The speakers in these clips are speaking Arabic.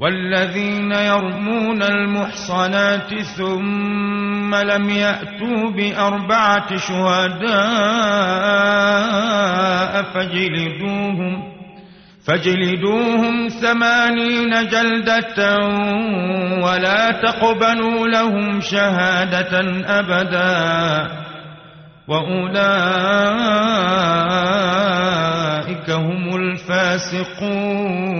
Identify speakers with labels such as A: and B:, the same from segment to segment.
A: والذين يرمون المحصنات ثم لم يأتوا بأربعة شهداء فجلدوهم فاجلدوهم ثمانين جلدة ولا تقبلوا لهم شهادة أبدا وأولئك هم الفاسقون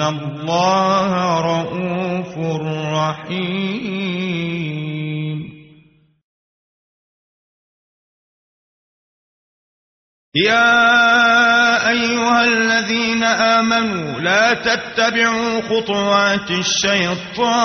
A: الله رؤوف رحيم. يا أيها الذين آمنوا لا تتبعوا خطوات الشيطان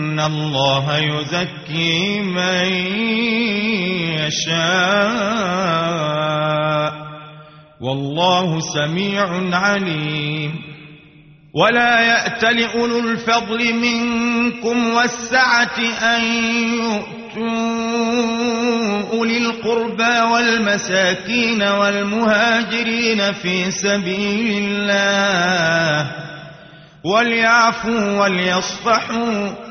A: الله يزكي من يشاء. والله سميع عليم. ولا يأت لأولو الفضل منكم والسعة أن يؤتوا أولي القربى والمساكين والمهاجرين في سبيل الله. وليعفوا وليصفحوا.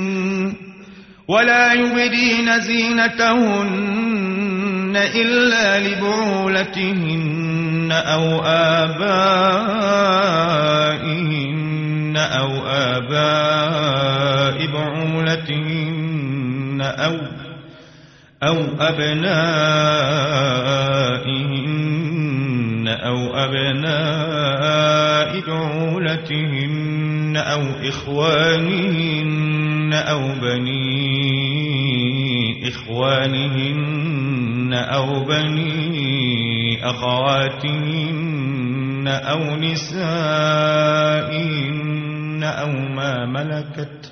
A: ولا يبدين زينتهن إلا لبعولتهن أو آبائهن أو آباء بعولتهن أو أو أبنائهن أو أبناء بعولتهن أو إخوانهن أو بني إخوانهن أو بني أخواتهن أو نسائهن أو ما ملكت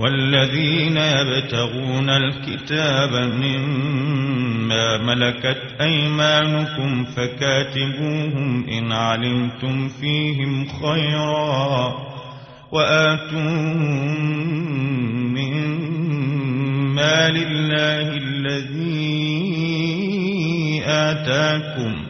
A: والذين يبتغون الكتاب مما ملكت أيمانكم فكاتبوهم إن علمتم فيهم خيرا وآتوهم من مال الله الذي آتاكم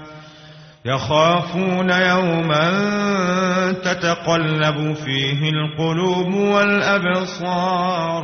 A: يخافون يوما تتقلب فيه القلوب والأبصار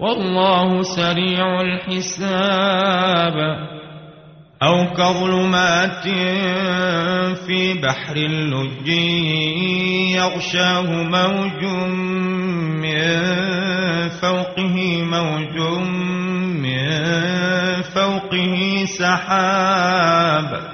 A: والله سريع الحساب. أو كظلمات في بحر اللج يغشاه موج من فوقه موج من فوقه سحاب.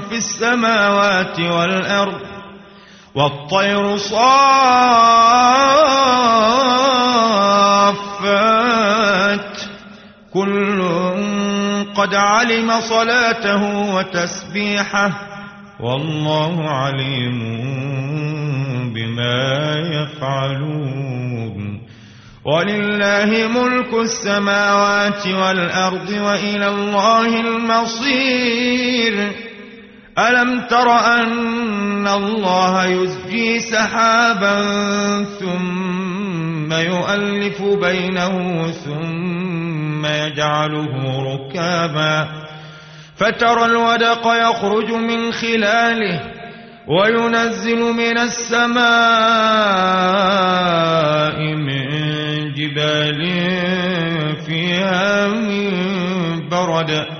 A: في السماوات والأرض والطير صافات. كل قد علم صلاته وتسبيحه والله عليم بما يفعلون. ولله ملك السماوات والأرض وإلى الله المصير. ألم تر أن الله يزجي سحابا ثم يؤلف بينه ثم يجعله ركابا فترى الودق يخرج من خلاله وينزل من السماء من جبال فيها من برد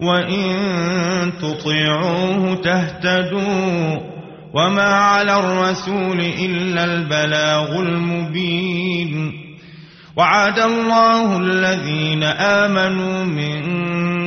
A: وإن تطيعوه تهتدوا وما على الرسول إلا البلاغ المبين وعد الله الذين آمنوا منكم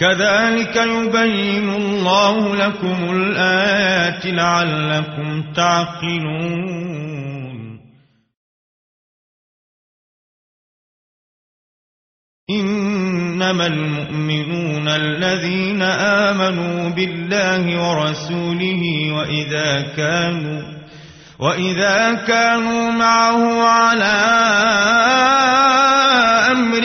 A: كذلك يبين الله لكم الآيات لعلكم تعقلون. إنما المؤمنون الذين آمنوا بالله ورسوله وإذا كانوا وإذا كانوا معه على أمر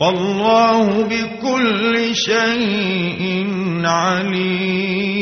A: والله بكل شيء عليم.